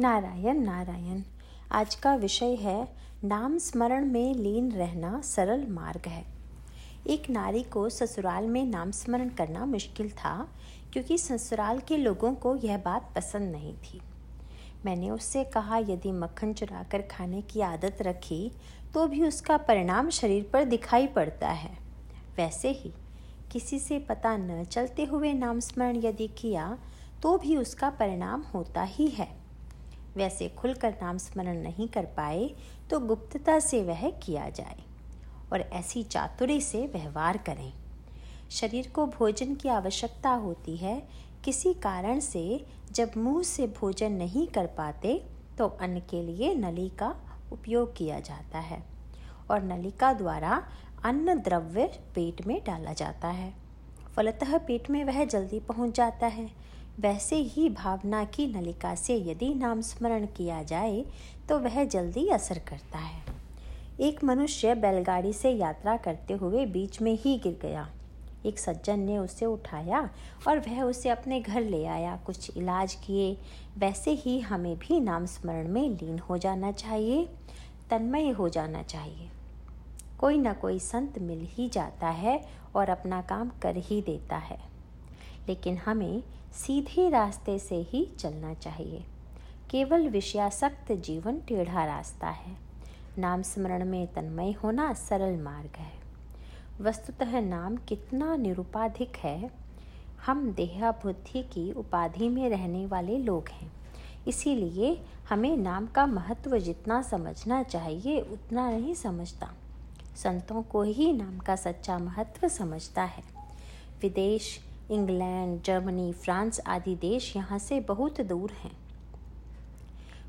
नारायण नारायण। आज का विषय है, नाम स्मरण में लीन रहना सरल मार्ग है। एक नारी को ससुराल में नाम स्मरण करना मुश्किल था, क्योंकि ससुराल के लोगों को यह बात पसंद नहीं थी। मैंने उससे कहा, यदि मक्खन चुरा कर खाने की आदत रखी तो भी उसका परिणाम शरीर पर दिखाई पड़ता है। वैसे ही, किसी से पता न चलते हुए नाम स्मरण यदि किया तो भी उसका परिणाम होता ही है। वैसे खुलकर नाम स्मरण नहीं कर पाए तो गुप्तता से वह किया जाए और ऐसी चातुरी से व्यवहार करें। शरीर को भोजन की आवश्यकता होती है। किसी कारण से जब मुँह से भोजन नहीं कर पाते तो अन्न के लिए नली का उपयोग किया जाता है और नलिका द्वारा अन्न द्रव्य पेट में डाला जाता है। फलतः पेट में वह जल्दी पहुँच जाता है। वैसे ही भावना की नलिका से यदि नाम स्मरण किया जाए तो वह जल्दी असर करता है। एक मनुष्य बैलगाड़ी से यात्रा करते हुए बीच में ही गिर गया। एक सज्जन ने उसे उठाया और वह उसे अपने घर ले आया। कुछ इलाज किए। वैसे ही हमें भी नाम स्मरण में लीन हो जाना चाहिए, तन्मय हो जाना चाहिए। कोई ना कोई संत मिल ही जाता है और अपना काम कर ही देता है। लेकिन हमें सीधे रास्ते से ही चलना चाहिए। केवल विषयासक्त जीवन टेढ़ा रास्ता है। नाम स्मरण में तन्मय होना सरल मार्ग है। वस्तुतः नाम कितना निरुपाधिक है। हम देहा बुद्धि की उपाधि में रहने वाले लोग हैं। इसीलिए हमें नाम का महत्व जितना समझना चाहिए, उतना नहीं समझता। संतों को ही नाम का सच्चा महत्व समझता है। विदेश इंग्लैंड, जर्मनी, फ्रांस आदि देश यहाँ से बहुत दूर हैं।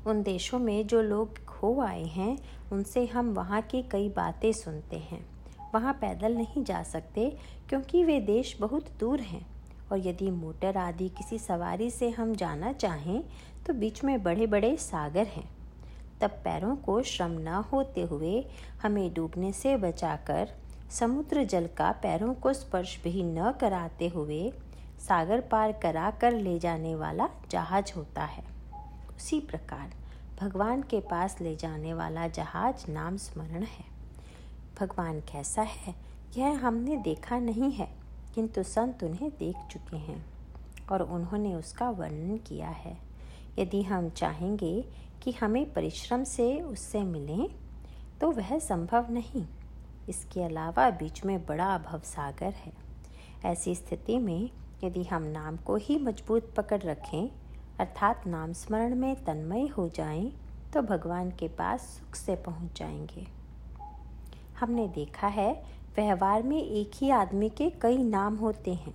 उन देशों में जो लोग खो आए हैं, उनसे हम वहाँ की कई बातें सुनते हैं। वहाँ पैदल नहीं जा सकते, क्योंकि वे देश बहुत दूर हैं। और यदि मोटर आदि किसी सवारी से हम जाना चाहें तो बीच में बड़े बड़े सागर हैं। तब पैरों को श्रम न होते हुए हमें डूबने से बचाकर समुद्र जल का पैरों को स्पर्श भी न कराते हुए सागर पार करा कर ले जाने वाला जहाज़ होता है। उसी प्रकार भगवान के पास ले जाने वाला जहाज़ नाम स्मरण है। भगवान कैसा है, यह हमने देखा नहीं है, किंतु संत उन्हें देख चुके हैं और उन्होंने उसका वर्णन किया है। यदि हम चाहेंगे कि हमें परिश्रम से उससे मिलें तो वह संभव नहीं। इसके अलावा बीच में बड़ा अभव सागर है। ऐसी स्थिति में यदि हम नाम को ही मज़बूत पकड़ रखें अर्थात नाम स्मरण में तन्मय हो जाएँ, तो भगवान के पास सुख से पहुँच जाएँगे। हमने देखा है व्यवहार में एक ही आदमी के कई नाम होते हैं।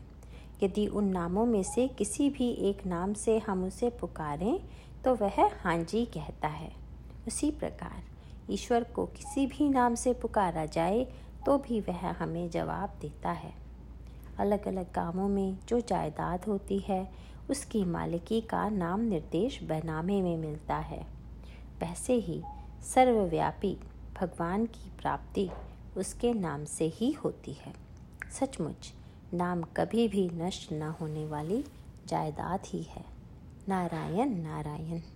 यदि उन नामों में से किसी भी एक नाम से हम उसे पुकारें तो वह हाँ जी कहता है। उसी प्रकार। ईश्वर को किसी भी नाम से पुकारा जाए तो भी वह हमें जवाब देता है। अलग अलग कामों में जो जायदाद होती है, उसकी मालिकी का नाम निर्देश बैनामे में मिलता है। वैसे ही सर्वव्यापी भगवान की प्राप्ति उसके नाम से ही होती है। सचमुच, नाम कभी भी नष्ट न होने वाली जायदाद ही है। नारायण नारायण।